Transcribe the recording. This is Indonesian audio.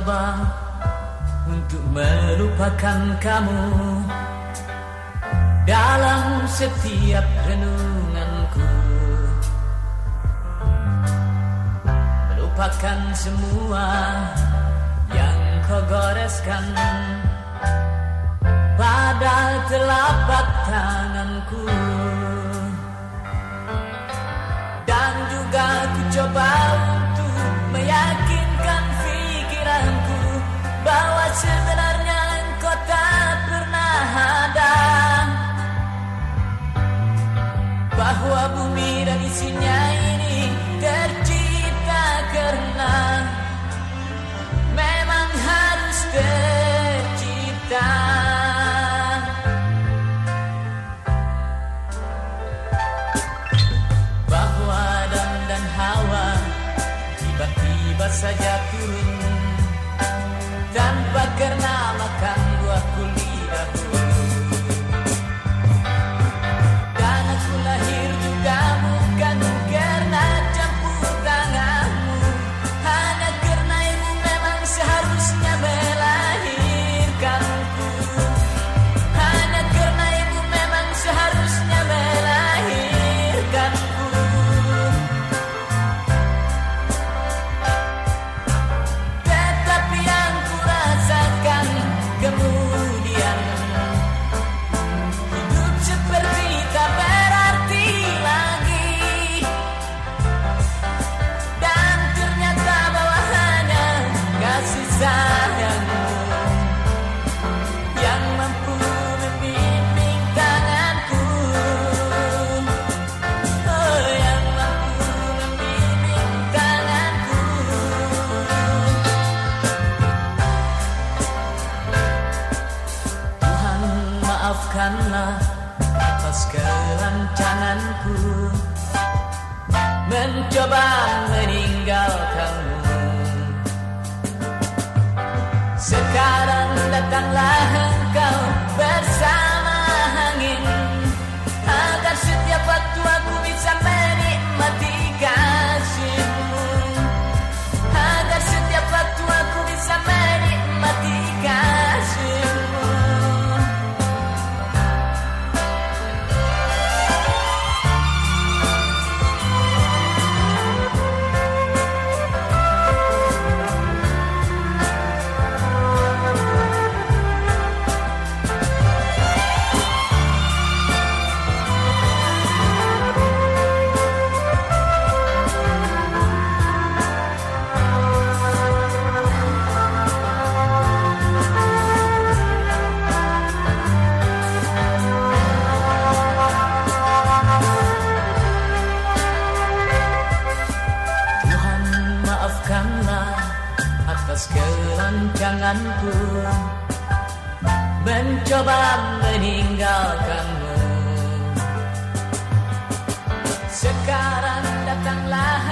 mencoba untuk melupakan kamu dalam setiap renunganku. Melupakan semua yang kau goreskan pada telapak tanganku bahwa bumi dan isinya ini tercipta karena memang harus tercipta. Bahwa Adam dan Hawa tiba-tiba saja turun tanpa Yang mampu membimbing tanganku. Oh yang mampu membimbing tanganku. Tuhan maafkanlah atas kelancanganku. Mencoba meninggalkanmu Sekarang datanglah engkau bersama atas kelancanganku Mencoba meninggalkanmu. Sekarang datanglah